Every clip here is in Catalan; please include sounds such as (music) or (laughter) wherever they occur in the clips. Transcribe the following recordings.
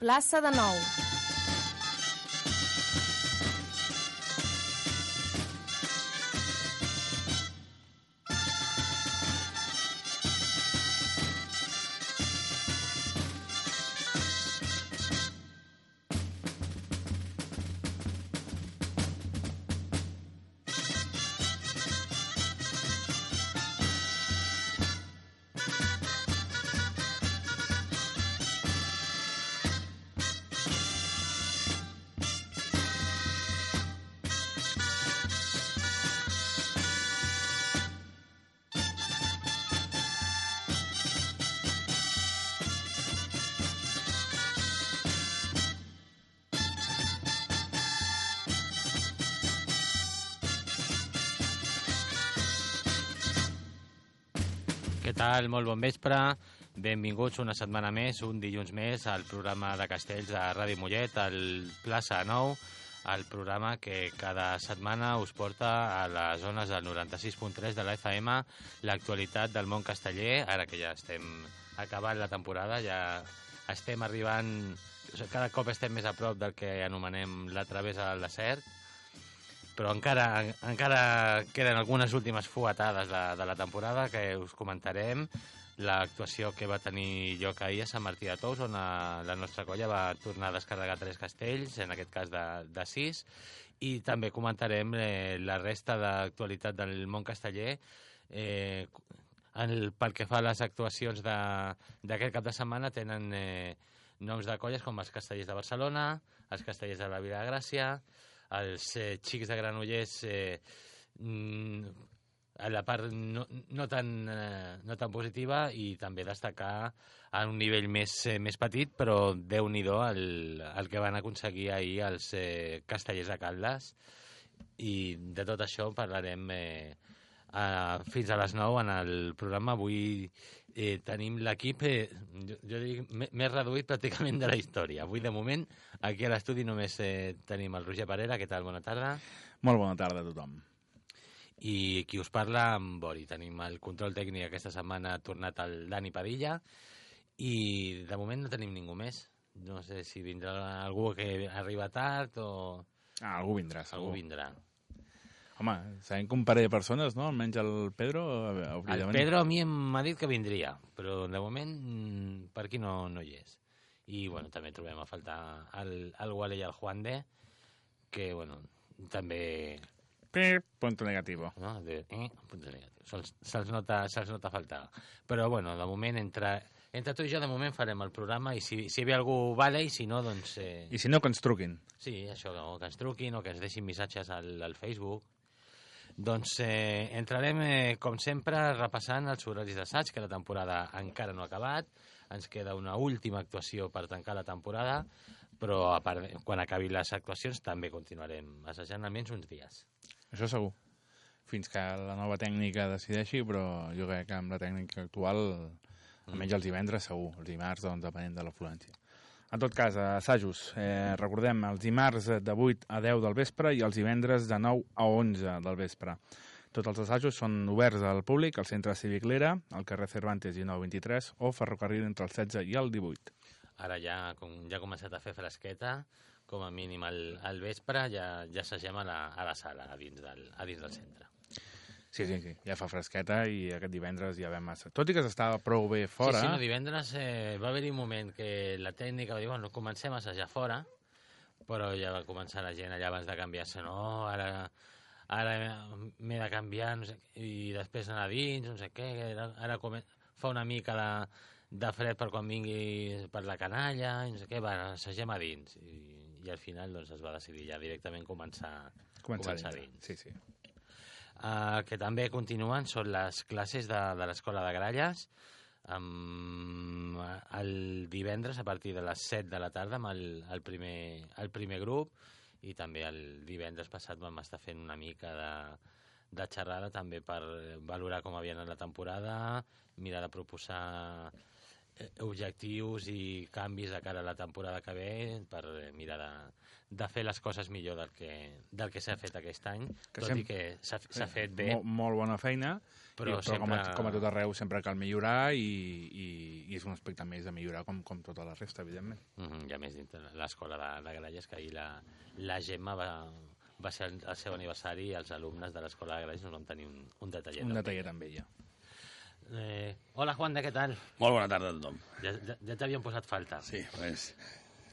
plaça de Nou. Què tal? Molt bon vespre. Benvinguts una setmana més, un dilluns més, al programa de Castells de Ràdio Mollet, al Plaça 9, el programa que cada setmana us porta a les zones del 96.3 de la FM l'actualitat del món casteller, ara que ja estem acabant la temporada, ja estem arribant, cada cop estem més a prop del que anomenem la travessa del desert, però encara, encara queden algunes últimes fuetades de, de la temporada que us comentarem. L'actuació que va tenir lloc ahir a Sant Martí de Tous, on a, la nostra colla va tornar a descarregar tres castells, en aquest cas de, de sis, i també comentarem eh, la resta d'actualitat del món casteller, eh, el, pel que fa a les actuacions d'aquest cap de setmana tenen eh, noms de colles com els castellers de Barcelona, els castellers de la Vila de Gràcia, els eh, xics de Granollers eh, mm, a la part no, no, tan, eh, no tan positiva i també destacar a un nivell més, eh, més petit, però déu nhi el, el que van aconseguir ahir els eh, castellers de Caldes i de tot això parlarem eh, a, fins a les 9 en el programa. Avui eh, tenim l'equip, eh, jo, jo dic, més reduït pràcticament de la història. Avui, de moment, aquí a l'estudi només eh, tenim el Roger Parera. Què tal? Bona tarda. Molt bona tarda a tothom. I qui us parla, amb Bori. Tenim el control tècnic aquesta setmana ha tornat el Dani Padilla i de moment no tenim ningú més. No sé si vindrà algú que arriba tard o Ah, algú vindrà, segur. algú vindrà. Home, sabem que un parell de persones, no? Almenys el Pedro hauria El de venir. Pedro a mi m'ha dit que vindria, però de moment mm, per aquí no, no hi és. I bueno, també trobem a faltar el, el Wale i el Juan de, que bueno, també Pip, punto negativo. no? De, eh, punto negatiu. Se'ls se nota, se nota faltar. Però, bueno, de moment, entre, entre tu i jo, de moment farem el programa i si, si hi ve algú, vale, i si no, doncs... Eh, I si no, que ens truquin. sí, això, o que ens truquin o que ens deixin missatges al, al Facebook. Doncs eh, entrarem, eh, com sempre, repassant els horaris d'assaig, que la temporada encara no ha acabat. Ens queda una última actuació per tancar la temporada, però a part, quan acabi les actuacions també continuarem assajant almenys uns dies. Això segur. Fins que la nova tècnica decideixi, però jo crec que amb la tècnica actual, almenys els divendres segur. Els dimarts, doncs, depenent de l'afluència. En tot cas, assajos. Eh, recordem, els dimarts de 8 a 10 del vespre i els divendres de 9 a 11 del vespre. Tots els assajos són oberts al públic al Centre Cívic Lera, al carrer Cervantes i 923, o ferrocarril entre el 16 i el 18. Ara ja, com, ja ha començat a fer fresqueta, com a mínim al, al vespre, ja, ja assagem a la, a la sala, a dins, del, a dins del centre. Sí, sí, sí, ja fa fresqueta i aquest divendres ja vam massa. Tot i que s'estava prou bé fora, Sí, sí, no, divendres eh, va haver-hi un moment que la tècnica va dir, bueno, comencem a assajar fora, però ja va començar la gent allà abans de canviar-se, no, ara, ara m'he de canviar, no sé, i després anar a dins, no sé què, ara, ara come... fa una mica de, de fred per quan vingui per la canalla, i no sé què, va, assagem a dins. I, i al final doncs, es va decidir ja directament començar, començar, començar a dins. dins. Sí, sí. Uh, que també continuen són les classes de, de l'Escola de Gralles um, el divendres a partir de les 7 de la tarda amb el, el, primer, el primer grup i també el divendres passat vam estar fent una mica de, de xerrada també per valorar com havia anat la temporada, mirar de proposar eh, objectius i canvis de cara a la temporada que ve per eh, mirar de, de fer les coses millor del que, del que s'ha fet aquest any, Que tot sem- i que s'ha fet bé, Molt, molt bona feina, però, i, però com, a, sempre... com a tot arreu sempre cal millorar i, i, i és un aspecte més de millorar com, com tota la resta, evidentment. Mhm, I a més, dintre l'escola de, de Gralles, que ahir la, la Gemma va, va ser el, seu aniversari i els alumnes de l'escola de Gralles ens vam tenir un, un detallet. Un amb detallet amb ella. ella. Eh, hola, Juan, de què tal? Molt bona tarda a tothom. Ja, ja, ja t'havíem posat falta. Sí, pues...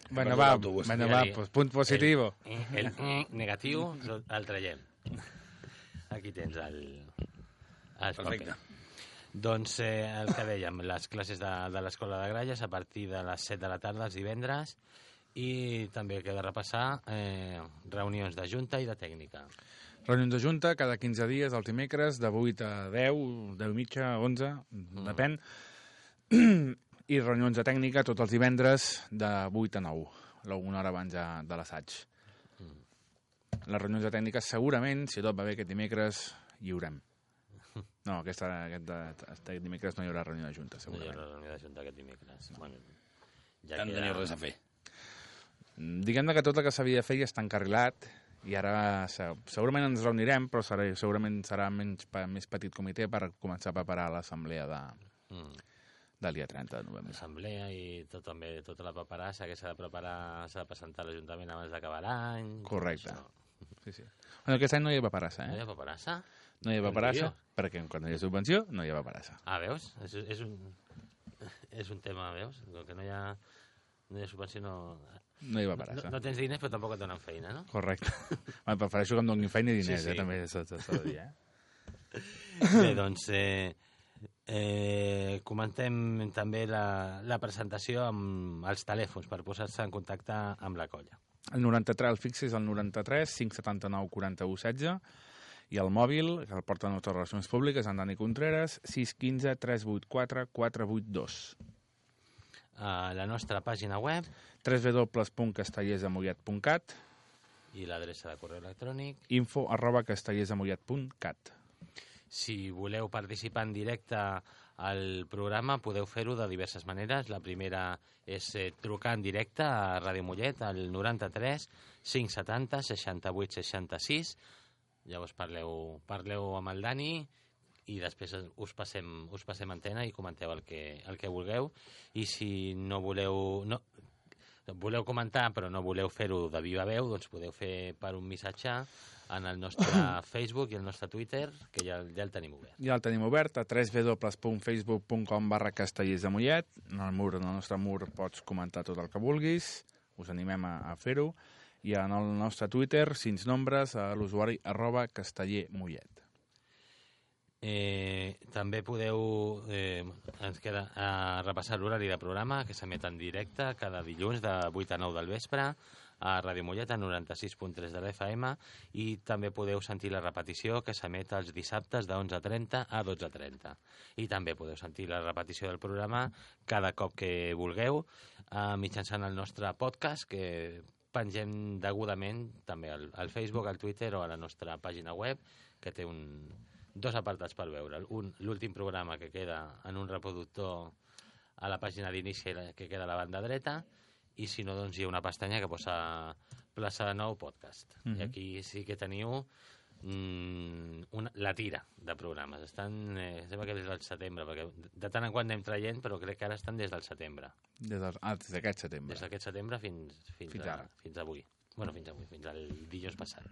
Bueno, va, bueno, va, pues, punt positivo. El, eh, el eh, negatiu el traiem. Aquí tens el, el Perfecte. paper. Doncs eh, el que dèiem, les classes de, de l'Escola de Gralles a partir de les 7 de la tarda els divendres i també queda repassar eh, reunions de junta i de tècnica. Reunions de junta cada 15 dies, els dimecres, de 8 a 10, 10 i mitja, 11, depèn. (clears throat) I reunions de tècnica tots els divendres de 8 a 9, la- una hora abans de, de l'assaig. Les reunions de tècnica segurament, si tot va bé aquest dimecres, hi haurem. No, aquesta, aquest, aquest dimecres no hi haurà reunió de junta, No hi segurament. haurà reunió de junta aquest dimecres. Bueno, Ja no teniu res a fer. Mm, Diguem-ne que tot el que s'havia de fer ja està encarrilat i ara se- segurament ens reunirem, però serà, segurament serà menys, més petit comitè per començar a preparar l'assemblea de, mm, del dia 30 de novembre. assemblea i tot, també tota la paperassa que s'ha de preparar, s'ha de presentar a l'Ajuntament abans d'acabar l'any. Correcte. Sí, sí. Bueno, aquest any no hi ha paperassa, No hi eh? ha paperassa? No hi ha paperassa, perquè quan hi ha subvenció no hi ha paperassa. Ah, veus? És, és, un, (laughs) és un tema, veus? Com que no hi ha, no hi ha subvenció, no... No hi ha No, paperassa. no tens diners, però tampoc et donen feina, no? Correcte. (laughs) Bueno, prefereixo que em donin feina i diners, Sí, sí. eh? També s'ha s'ha de dir, eh? Bé, doncs, eh, eh, comentem també la, la presentació amb els telèfons per posar-se en contacte amb la colla. El 93, el fix és el 93 579 41 16 i el mòbil, que el porta a nostres relacions públiques, en Dani Contreras, 615 384 482. A la nostra pàgina web www.castellersdemollet.cat i l'adreça de correu electrònic. info arroba castellersdemollet.cat Si voleu participar en directe al programa, podeu fer-ho de diverses maneres. La primera és eh, trucar en directe a Ràdio Mollet al 93 570 68 66. Llavors parleu, parleu amb el Dani i després us passem, us passem antena i comenteu el que, el que vulgueu. I si no voleu... No, voleu comentar però no voleu fer-ho de viva veu, doncs podeu fer per un missatge en el nostre (clears throat) Facebook i el nostre Twitter, que ja, ja el tenim obert. Ja el tenim obert a www.facebook.com barra castellers de Mollet. En el mur, en el nostre mur pots comentar tot el que vulguis. Us animem a, a fer-ho. I en el nostre Twitter, sins nombres, a l'usuari arroba castellermollet. Eh, també podeu eh, ens queda a repassar l'horari de programa que s'emet en directe cada dilluns de 8 a 9 del vespre a Ràdio Mollet a 96.3 de l'FM i també podeu sentir la repetició que s'emet els dissabtes de 11.30 a 12.30 i també podeu sentir la repetició del programa cada cop que vulgueu eh, mitjançant el nostre podcast que pengem degudament també al, al Facebook, al Twitter o a la nostra pàgina web que té un, dos apartats per veure'l. Un, l'últim programa que queda en un reproductor a la pàgina d'inici que queda a la banda dreta i si no, doncs hi ha una pestanya que posa plaça de nou podcast. Mhm. I aquí sí que teniu mm, una, la tira de programes. Estan, eh, sembla que des del setembre, perquè de tant en quant anem traient, però crec que ara estan des del setembre. Des del- ah, des d'aquest setembre. Des d'aquest setembre fins, fins, Fins a, ara. fins avui. Bueno, fins avui, fins al dilluns passat.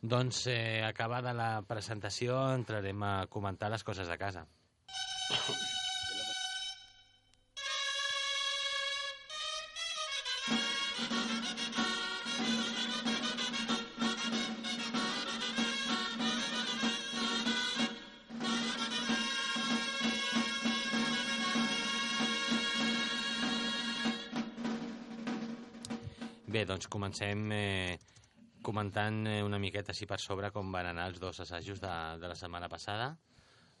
Doncs, eh, acabada la presentació, entrarem a comentar les coses de casa. Bé, doncs comencem eh, comentant eh, una miqueta així per sobre com van anar els dos assajos de, de la setmana passada.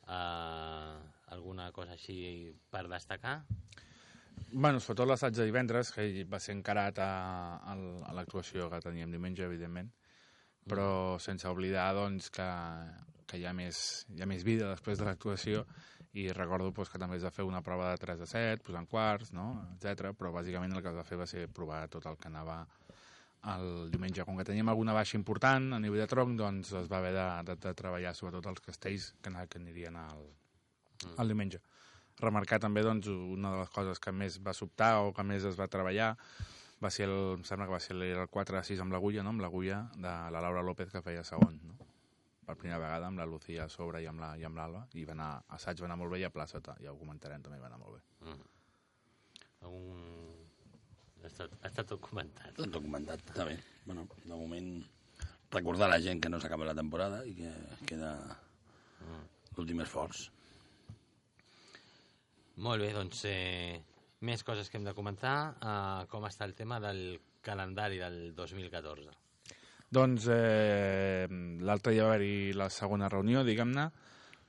Uh, alguna cosa així per destacar? Bueno, sobretot l'assaig de divendres, que va ser encarat a, a, l'actuació que teníem diumenge, evidentment, però sense oblidar doncs, que, que hi, ha més, hi ha més vida després de l'actuació i recordo pues, que també es va fer una prova de 3 a 7, posant quarts, no? etc. però bàsicament el que es va fer va ser provar tot el que anava el diumenge. Com que teníem alguna baixa important a nivell de tronc, doncs es va haver de, de, de treballar sobretot els castells que, que anirien al, al diumenge. Remarcar també doncs, una de les coses que més va sobtar o que més es va treballar va ser el, em sembla que va ser el, el 4 a 6 amb l'agulla, no? amb l'agulla de la Laura López que feia segon, no? per primera vegada amb la Lucía a sobre i amb la- i amb l'Alba, i va anar, assaig va anar molt bé i a plaça, ja ho comentarem, també va anar molt bé. Un... Ha estat, ha estat documentat. Tot documentat, està bé. Bueno, de moment, recordar a la gent que no s'acaba la temporada i que queda l'últim esforç. Molt bé, doncs eh, més coses que hem de comentar. Uh, com està el tema del calendari del 2014? Doncs eh, l'altre dia va haver-hi la segona reunió, diguem-ne,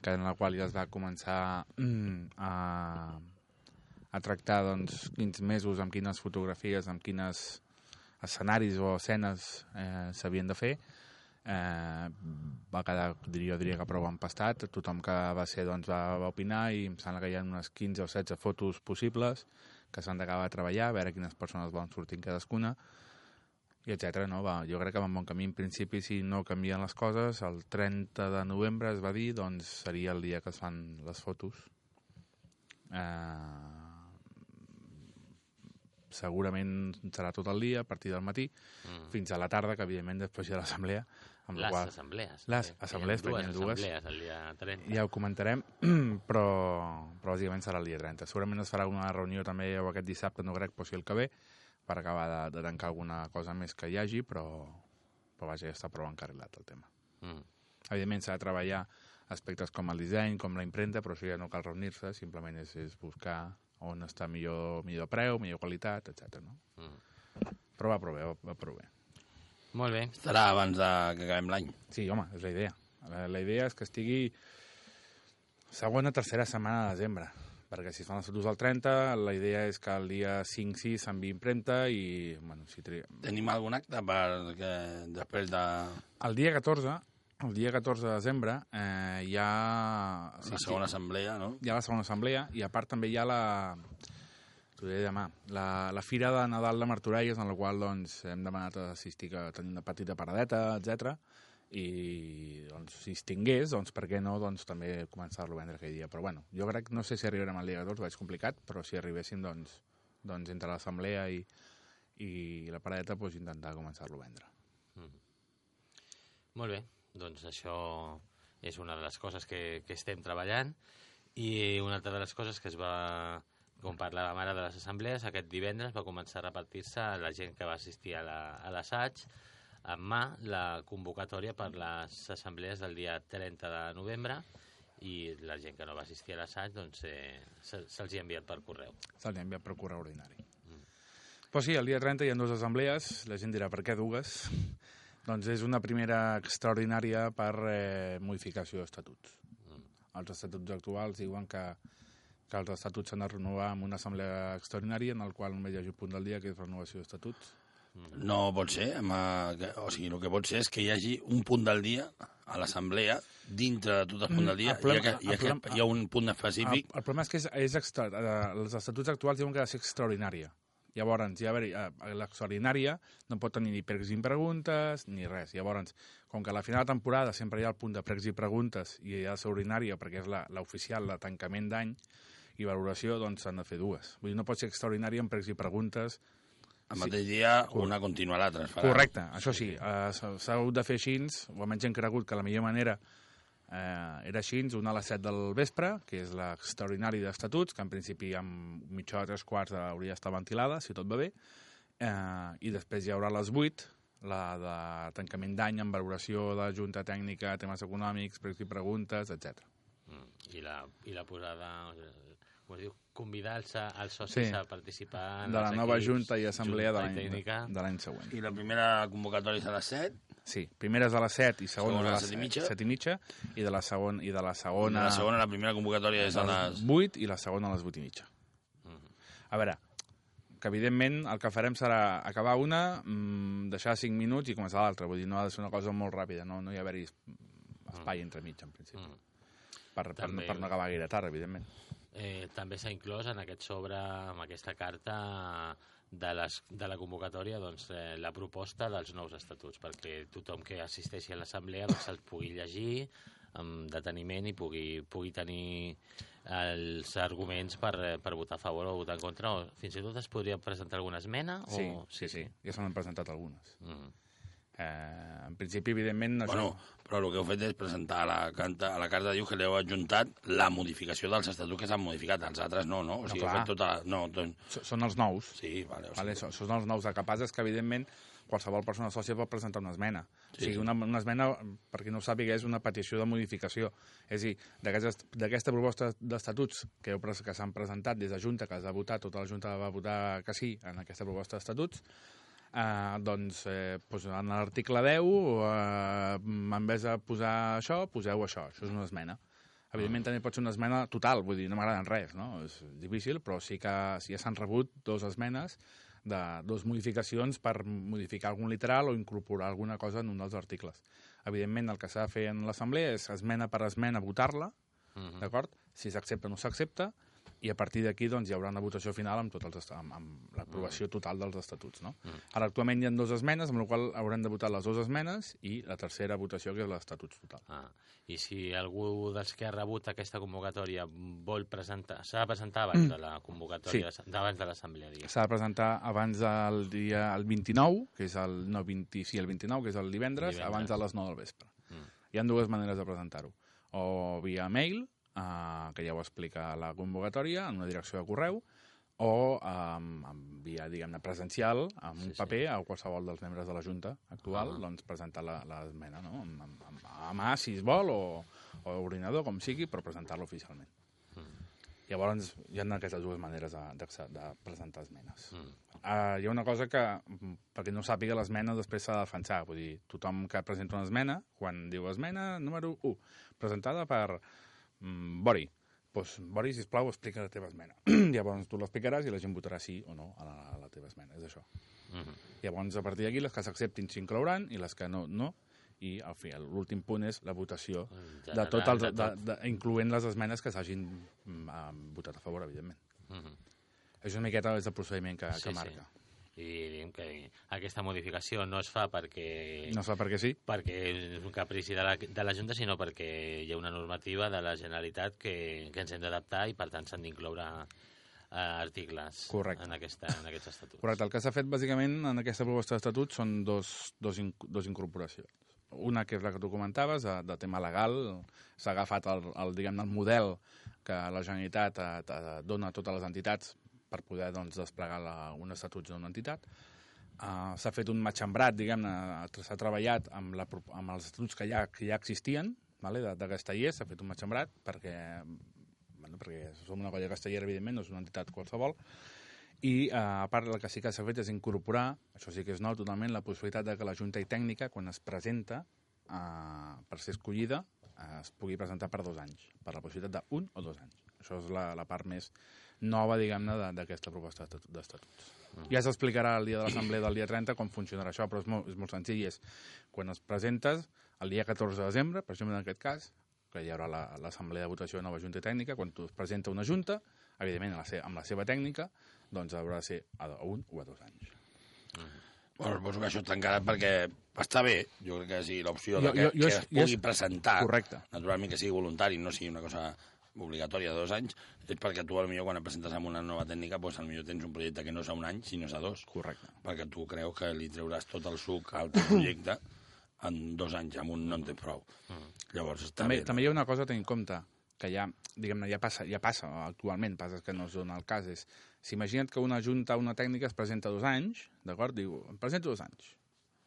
que en la qual ja es va començar mm, a, a tractar doncs, quins mesos, amb quines fotografies, amb quines escenaris o escenes eh, s'havien de fer. Eh, va quedar, diria, diria que prou empastat. Tothom que va ser doncs, va, va opinar i em sembla que hi ha unes 15 o 16 fotos possibles que s'han d'acabar de treballar, a veure quines persones volen sortir en cadascuna i etc. No? Va, jo crec que va en bon camí. En principi, si no canvien les coses, el 30 de novembre es va dir, doncs seria el dia que es fan les fotos. Eh, segurament serà tot el dia, a partir del matí, Mm. fins a la tarda, que evidentment després hi ha l'assemblea. amb la Les qual assemblees. Les Eh, assemblees, perquè hi ha dues. assemblees el dia 30. ja ho comentarem, (clears throat) però, però bàsicament serà el dia 30. Segurament es farà una reunió també o aquest dissabte, no crec, però sí el que ve, per acabar de, de tancar alguna cosa més que hi hagi, però, però vaja, ja està prou encarrilat el tema. Mm. Evidentment s'ha de treballar aspectes com el disseny, com la impremta, però això ja no cal reunir-se, simplement és, és buscar on està millor, millor preu, millor qualitat, etc. No? Mm. Però va prou bé, va, va prou bé. Molt bé. Estarà abans de que acabem l'any. Sí, home, és la idea. La, la idea és que estigui segona, tercera setmana de desembre, perquè si es fan les fotos del 30, la idea és que el dia 5-6 s'enviï impremta i, bueno, si tri... Tenim algun acte perquè després de El dia 14, el dia 14 de desembre, eh, hi ha... la segona assemblea, no? hi ha la segona assemblea i a part també hi ha la t'ho diré demà, la, la fira de Nadal de Martorelles en la qual doncs, hem demanat assistir que tenim una petita paradeta, etc. i doncs, si es tingués, doncs per què no doncs, també començar-lo a vendre aquell dia. Però bueno, jo crec, no sé si arribarem al dia 14, ho veig complicat, però si arribéssim doncs, doncs entre l'assemblea i, i la paradeta doncs, intentar començar-lo a vendre. Molt bé, doncs això és una de les coses que, que estem treballant i una altra de les coses que es va, com parlàvem ara de les assemblees, aquest divendres va començar a repartir-se a la gent que va assistir a la- a l'assaig en mà la convocatòria per les assemblees del dia 30 de novembre i la gent que no va assistir a l'assaig doncs, eh, se- se'ls hi ha enviat per correu. Se'l ha enviat per correu ordinari. Però sí, el dia 30 hi ha dues assemblees, la gent dirà per què dues? Doncs és una primera extraordinària per eh, modificació d'estatuts. Els estatuts actuals diuen que, que els estatuts s'han de renovar amb una assemblea extraordinària en el qual només hi hagi un punt del dia que és renovació d'estatuts. No pot ser. Amb, eh, o sigui, el que pot ser és que hi hagi un punt del dia a l'assemblea, dintre de tot el punt del dia, el problema- hi, ha, hi, ha, el problema- hi ha un punt El, específic. el problema és que és, és extra, eh, els estatuts actuals diuen que ha de ser extraordinària. Llavors, ja, a eh, l'extraordinària no pot tenir ni pregs i preguntes ni res. Llavors, com que a la final de temporada sempre hi ha el punt de pregs i preguntes i ha de ser ordinària perquè és la- l'oficial de tancament d'any i valoració, doncs s'han de fer dues. Vull dir, no pot ser extraordinària amb pregs i preguntes El mateix dia, una continua l'altra. Correcte, això sí, eh, s'ha hagut de fer així, o almenys hem cregut que la millor manera eh, era així, una a les 7 del vespre, que és l'extraordinari d'estatuts, que en principi amb mitja hora, tres quarts hauria d'estar ventilada, si tot va bé, eh, i després hi haurà a les 8, la de tancament d'any amb valoració de Junta Tècnica, temes econòmics, preguntes, etc. Mm. I, la, I la posada, com es diu, convidar els, els socis Sí. a participar en De la nova equips, Junta i Assemblea de Junta de l'any següent. I la primera convocatòria és a les 7. Sí, primera és a les 7 i segona, Segona a a les les set i mitja. 7 i mitja, i de la segona, i de la segona, La segona, la primera convocatòria és a les... 8 i la segona a les 8 i mitja. A veure, que evidentment el que farem serà acabar una, mm, deixar 5 minuts i començar l'altra. Vull dir, no ha de ser una cosa molt ràpida, no, no hi ha haver-hi espai entremig, en principi. Mm. per, per, no, També. per no acabar gaire tard, evidentment. Eh, també s'ha inclòs en aquest sobre, amb aquesta carta de, les, de la convocatòria doncs, eh, la proposta dels nous estatuts, perquè tothom que assisteixi a l'assemblea doncs, se'ls pugui llegir amb deteniment i pugui, pugui tenir els arguments per, eh, per votar a favor o votar en contra, o fins i tot es podria presentar alguna esmena? Sí, o... sí, sí, ja se n'han presentat algunes. Mm. Eh, en principi, evidentment... Això... Bueno, però el que heu fet és presentar a la, carta, a la carta, diu que li heu adjuntat la modificació dels estatuts que s'han modificat. Els altres no, no? O sigui, No, heu fet tota... No, doncs... Són els nous. Sí, vale. O Vale, sigui, són, són els nous. El que passa és que, evidentment, qualsevol persona sòcia pot presentar una esmena. Sí, o sigui, una, una esmena, per qui no ho sàpiga, és una petició de modificació. És a dir, d'aquesta proposta d'estatuts que, heu que s'han presentat des de Junta, que es va votar, tota la Junta va votar que sí en aquesta proposta d'estatuts, eh, doncs, eh, doncs en l'article 10, eh, en vez de posar això, poseu això. Això és una esmena. Evidentment també pot ser una esmena total, vull dir, no m'agraden res, no? És difícil, però sí que sí que s'han rebut dues esmenes de dues modificacions per modificar algun literal o incorporar alguna cosa en un dels articles. Evidentment, el que s'ha de fer en l'assemblea és esmena per esmena votar-la, Mhm. d'acord? Si s'accepta o no s'accepta, i a partir d'aquí doncs, hi haurà una votació final amb, els, amb, amb l'aprovació total dels estatuts. No? Ara actualment hi ha dues esmenes, amb la qual haurem de votar les dues esmenes i la tercera votació, que és l'estatuts total. Ah, I si algú dels que ha rebut aquesta convocatòria vol presentar... S'ha de presentar abans de la convocatòria, sí. abans de l'assemblea, diguem. S'ha de presentar abans del dia el 29, que és el, no, 20, sí, el 29, que és el divendres, Divendres. abans de les 9 del vespre. Mm. Hi ha dues maneres de presentar-ho. O via mail, eh, que ja ho explica la convocatòria, en una direcció de correu, o um, en via, diguem-ne, presencial, amb Sí, un sí. paper, a qualsevol dels membres de la Junta actual, Ah. doncs presentar l'esmena, no? Amb, amb, amb, a mà, si es vol, o, o ordinador, com sigui, però presentar-lo oficialment. Llavors, hi ha aquestes dues maneres de, de, de presentar esmenes. Mm. Uh, hi ha una cosa que, mm, perquè no sàpiga l'esmena, després s'ha de defensar. Vull dir, tothom que presenta una esmena, quan diu esmena número 1, presentada per mm, Bori, doncs, Bori, sisplau, explica la teva esmena. (clears throat) Llavors tu l'explicaràs i la gent votarà sí o no a la, a la teva esmena, és això. Mhm. Llavors, a partir d'aquí, les que s'acceptin s'inclouran i les que no, no. I, al fi, l'últim punt és la votació En de general, tot els, de de, de, incloent les esmenes que s'hagin mm, votat a favor, evidentment. Mhm. És una miqueta és el procediment que, Sí, que sí. I diguem que aquesta modificació no es fa perquè, No sé per què sí, perquè és un caprici de la, de la Junta, sinó perquè hi ha una normativa de la Generalitat que, que ens hem d'adaptar i, per tant, s'han d'incloure eh, articles Correcte. en, aquesta, en aquests estatuts. Correcte, el que s'ha fet bàsicament en aquesta proposta d'estatut són dos, dos, inc dos incorporacions. Una, que és la que tu comentaves, de, de tema legal, s'ha agafat el, el, diguem el model que la Generalitat eh, eh, dona a totes les entitats per poder doncs, desplegar la, un estatut d'una entitat. Uh, s'ha fet un matxembrat, diguem-ne, s'ha treballat amb, la, amb els estatuts que ja, que ja existien, vale? de, de Castellers, s'ha fet un matxembrat perquè, bueno, perquè som una colla castellera, evidentment, no és una entitat qualsevol, i eh, a part el que sí que s'ha fet és incorporar, això sí que és nou totalment, la possibilitat de que la Junta i Tècnica, quan es presenta eh, per ser escollida, es pugui presentar per dos anys, per la possibilitat d'un o dos anys. Això és la, la part més nova, diguem-ne, d'aquesta proposta d'estatu- d'estatuts. Ja s'explicarà el dia de l'assemblea del dia 30 com funcionarà això, però és molt, és molt senzill. És quan es presentes, el dia 14 de desembre, per exemple, en aquest cas, que hi haurà la- l'assemblea de votació de nova junta tècnica, quan tu es presenta una junta, evidentment amb la, se amb la seva tècnica, doncs haurà de ser a un o a dos anys. Bueno, suposo que això està encara perquè està bé, jo crec que sí, l'opció Jo- que, jo- jo que es jo pugui és- presentar, Correcte. naturalment que sigui voluntari, no sigui una cosa obligatòria de dos anys, és perquè tu, potser quan et presentes amb una nova tècnica, doncs, potser tens un projecte que no és a un any, sinó és a dos. Correcte. Perquè tu creus que li treuràs tot el suc al teu projecte en dos anys, amb un no en tens prou. Llavors està També, bé. també hi ha una cosa a tenir en compte, que ja, diguem-ne, ja passa, ja passa actualment, passa que no es dona el cas, és, s'imagina't que una junta, una tècnica es presenta dos anys, d'acord? Diu, em presento dos anys.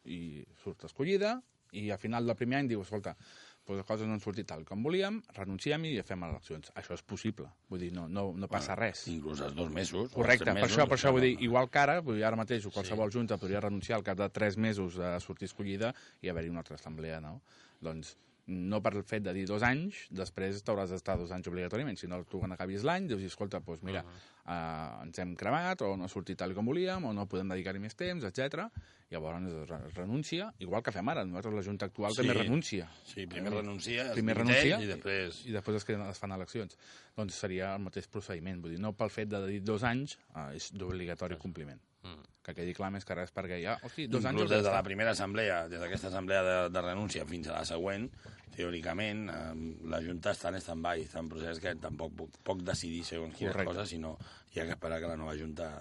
I surt escollida, i al final del primer any diu, escolta, doncs les coses no han sortit tal com volíem, renunciem i fem eleccions. Això és possible, vull dir, no, no, no passa res. Inclús els dos mesos. Correcte, per mesos, això, per això vull dir, igual que ara, vull dir, ara mateix qualsevol junta podria renunciar al cap de tres mesos de sortir escollida i haver-hi una altra assemblea, no? Doncs no per el fet de dir dos anys, després t'hauràs d'estar dos anys obligatòriament. Si no, tu quan acabis l'any dius, escolta, doncs mira, uh -huh. uh, ens hem cremat, o no ha sortit tal com volíem, o no podem dedicar-hi més temps, etc. Llavors es re- renuncia, igual que fem ara. Nosaltres, la Junta actual, Sí. també renuncia. Sí, primer renuncia, es primer renuncia i després... i després es, queden, es fan eleccions. Doncs seria el mateix procediment. Vull dir, no pel fet de dir dos anys, uh, és d'obligatori compliment. Mm. Que quedi clar més que res, perquè ja, hosti, dos anys... Inclús ja des de la primera assemblea, des d'aquesta assemblea de, de renúncia fins a la següent, teòricament, eh, la Junta està en stand-by, està en procés que tampoc puc, poc decidir segons quines Correcte. coses, sinó hi ha que esperar que la nova Junta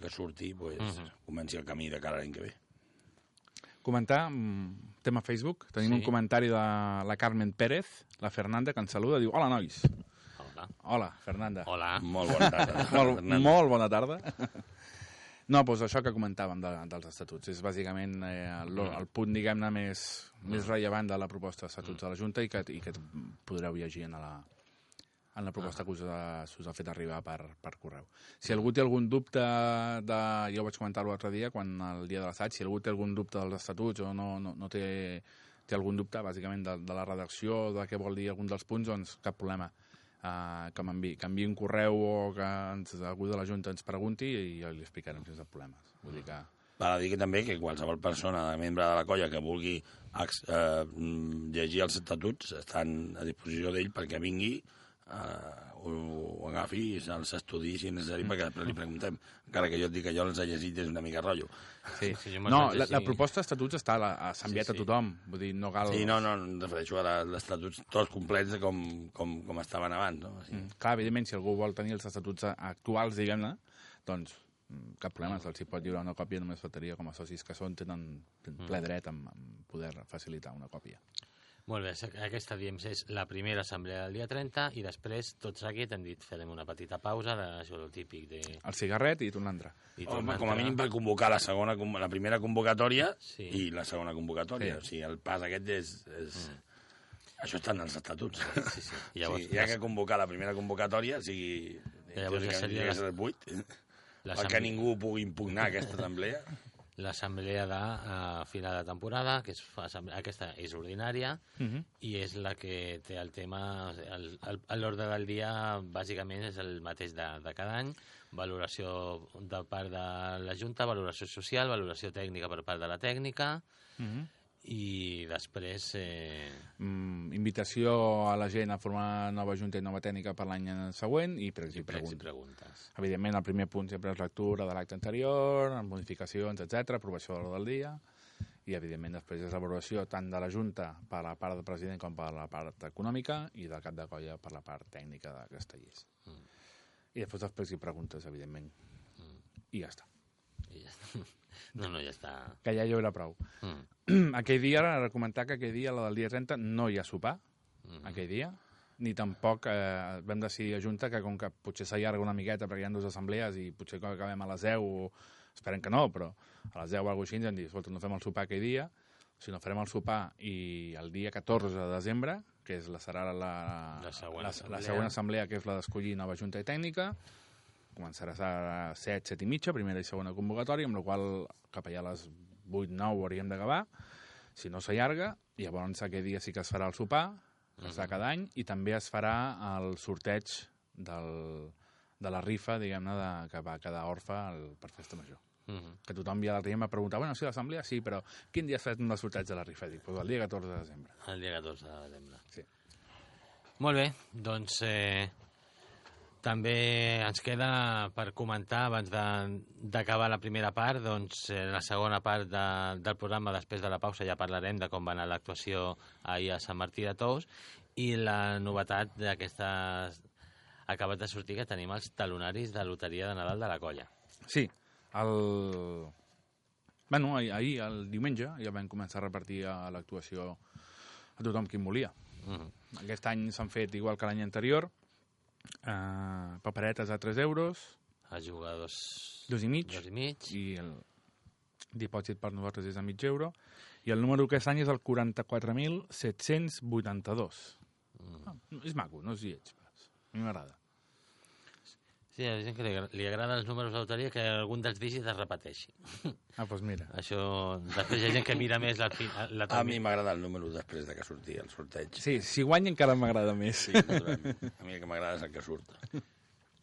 que surti pues, comenci el camí de cara a l'any que ve. Comentar, mm, tema Facebook, tenim Sí. un comentari de la Carmen Pérez, la Fernanda, que ens saluda, diu, hola, nois. Hola. Hola, Fernanda. Hola. Molt bona tarda. (laughs) molt, molt bona tarda. No, doncs això que comentàvem de, dels estatuts. És bàsicament eh, el, el punt, diguem-ne, més, més rellevant de la proposta d'estatuts de la Junta i que, i que podreu llegir en la, en la proposta que us ha, us ha fet arribar per, per correu. Si algú té algun dubte, de, jo ho vaig comentar l'altre dia, quan el dia de l'assaig, si algú té algun dubte dels estatuts o no, no, no té, té algun dubte, bàsicament, de, de la redacció, de què vol dir algun dels punts, doncs cap problema. Uh, que m'enviï un correu o que ens, algú de la Junta ens pregunti i li explicarem sense problemes. Vull dir que... Val a dir que també que qualsevol persona, membre de la colla, que vulgui eh, mm, llegir els estatuts, estan a disposició d'ell perquè vingui, eh, ho, ho agafi i se'ls estudi si és necessari, perquè després li preguntem. Encara que jo et dic que jo els he llegit és una mica rotllo. Sí. Sí, no, la, la proposta d'estatuts està a la- a- s'ha enviat Sí, a sí. tothom. Vull dir, no cal... Sí, no, no, em refereixo a estatuts tots complets de com, com, com estaven abans, no? Sí. Mm. Clar, evidentment, si algú vol tenir els estatuts a- actuals, diguem-ne, doncs mm, cap problema, se'ls hi pot lliurar una còpia, només faltaria com a socis que són, tenen ple dret en poder facilitar una còpia. Molt bé, aquesta diem és la primera assemblea del dia 30 i després, tot seguit, hem dit farem una petita pausa de això el típic de... El cigarret i tu l'altre. I Home, tornar a com a entrar. mínim per convocar la segona, la primera convocatòria Sí. i la segona convocatòria. Sí. O sigui, el pas aquest és... és... Això està en els estatuts. Sí, sí. I llavors, sí, hi ha que convocar la primera convocatòria, sigui... llavors ja seria el 8, la perquè ningú pugui impugnar aquesta assemblea. L'assemblea de uh, final de temporada, que és, aquesta és ordinària, Uh -huh. i és la que té el tema... L'ordre del dia, bàsicament, és el mateix de, de cada any. Valoració de part de la Junta, valoració social, valoració tècnica per part de la tècnica, Uh -huh. I després... Eh, mm, invitació a la gent a formar nova junta i nova tècnica per l'any següent i pregs i pregs i preguntes. preguntes. Evidentment, el primer punt sempre és lectura de l'acte anterior, modificacions, etc, aprovació de l'ordre del dia, i evidentment després és l'avaluació tant de la Junta per la part del president com per la part econòmica i del cap de colla per la part tècnica de Castellers. Mm. I després els pregs i preguntes, evidentment. I ja està. I ja està. (laughs) No, no, ja està. Que ja hi haurà prou. Mm. (clears throat) aquell dia, ara recomendar que aquell dia, la del dia 30, no hi ha sopar, Mm. aquell dia, ni tampoc eh, vam decidir a Junta que com que potser s'allarga una miqueta perquè hi ha dues assemblees i potser que acabem a les 10 o esperem que no, però a les 10 o alguna cosa així ens han dit, escolta, no fem el sopar aquell dia, si no farem el sopar i el dia 14 de desembre, que és la, serà la, La següent la, assemblea. la següent assemblea, que és la d'escollir nova Junta i Tècnica, començarà a 7, 7 i mitja, primera i segona convocatòria, amb la qual cap allà a les 8, 9 hauríem d'acabar, si no s'allarga, llavors aquell dia sí que es farà el sopar, que es fa cada any, i també es farà el sorteig del, de la rifa, diguem-ne, que va quedar orfa el, per festa major. Mm. Que tothom ja l'altre dia m'ha preguntat, bueno, sí, l'assemblea, sí, però quin dia has fet un sorteig de la rifa? Dic, pues el dia 14 de desembre. El dia 14 de desembre. Sí. Molt bé, doncs eh, també ens queda per comentar, abans de- d'acabar la primera part, doncs eh, la segona part de, del programa, després de la pausa, ja parlarem de com va anar l'actuació ahir a Sant Martí de Tous i la novetat d'aquestes... Acabat de sortir que tenim els talonaris de loteria de Nadal de la colla. Sí, el... Bueno, ahir, ahir, el diumenge, ja vam començar a repartir a l'actuació a tothom qui en volia. Mm. Aquest any s'han fet igual que l'any anterior, eh, paperetes a 3 euros, Els jugadors... dos i mig, Dos i mig. i el dipòsit per nosaltres és a mig euro, i el número aquest any és el 44.782. Mm. Ah, és maco, no és lleig, però a mi m'agrada. Sí, hi ha gent que li, li agrada els números d'autoria que algun dels dígits es repeteixi. (laughs) Ah, doncs mira. Això... Després hi ha gent que mira més la... la, A mi m'agrada el número després de que surti el sorteig. Sí, si guanya encara m'agrada més. Sí, naturalment. A mi el que m'agrada és el que surt.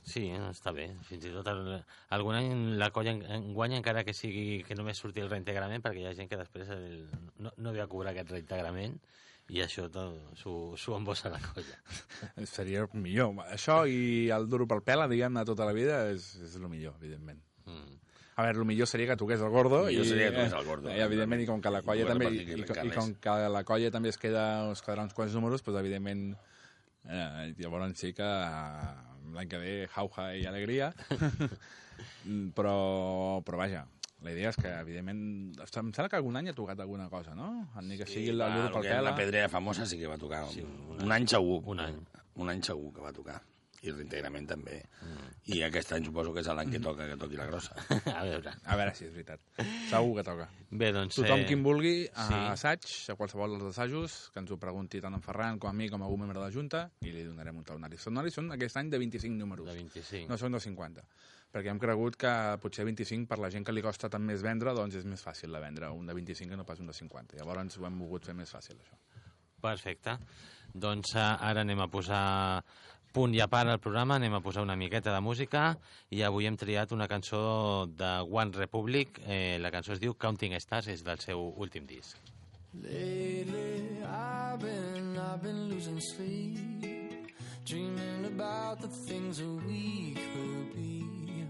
Sí, eh, està bé. Fins i tot el, algun any la colla en, en guanya encara que sigui que només surti el reintegrament perquè hi ha gent que després el, no, no ve a cobrar aquest reintegrament i això s'ho embossa la colla. (laughs) Seria el millor. Això i el duro pel pela, diguem-ne, tota la vida, és, és el millor, evidentment. Mm. A veure, el millor seria que toqués el gordo. El millor i, seria que toqués el gordo, I, evidentment, i com que la colla també... I, i, i com que la colla també es, queda, es quedarà uns quants números, doncs, evidentment, eh, llavors sí que eh, l'any que ve jauja i alegria. (laughs) Però, però vaja, la idea és que, evidentment... Em sembla que algun any ha tocat alguna cosa, no? Ni que sigui el va, duro el pel pela. La pedrea famosa sí que va tocar. Sí, un, un un any segur. Un any. Un any segur que va tocar. I reintegrament també. Mm. I aquest any suposo que és l'any que toca que toqui la grossa. (laughs) a veure. A veure si és veritat. Segur que toca. Bé, doncs... Tothom eh, qui en vulgui, a sí. assaig, a qualsevol dels assajos, que ens ho pregunti tant en Ferran com a mi com a algun membre de la Junta, i li donarem un talonari. Els talonaris són aquest any de 25 números, De 25. no són de 50. Perquè hem cregut que potser 25, per la gent que li costa tant més vendre, doncs és més fàcil de vendre un de 25 que no pas un de 50. Llavors ho hem volgut fer més fàcil, això. Perfecte. Doncs eh, ara anem a posar punt i a part al programa, anem a posar una miqueta de música i avui hem triat una cançó de One Republic, eh, la cançó es diu Counting Stars, és del seu últim disc. Lately, I've been, I've been losing sleep, dreaming about the things that we could be.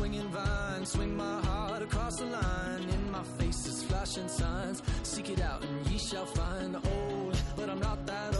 Swinging vine. Swing my heart across the line. In my face is flashing signs. Seek it out and ye shall find. Old, but I'm not that old.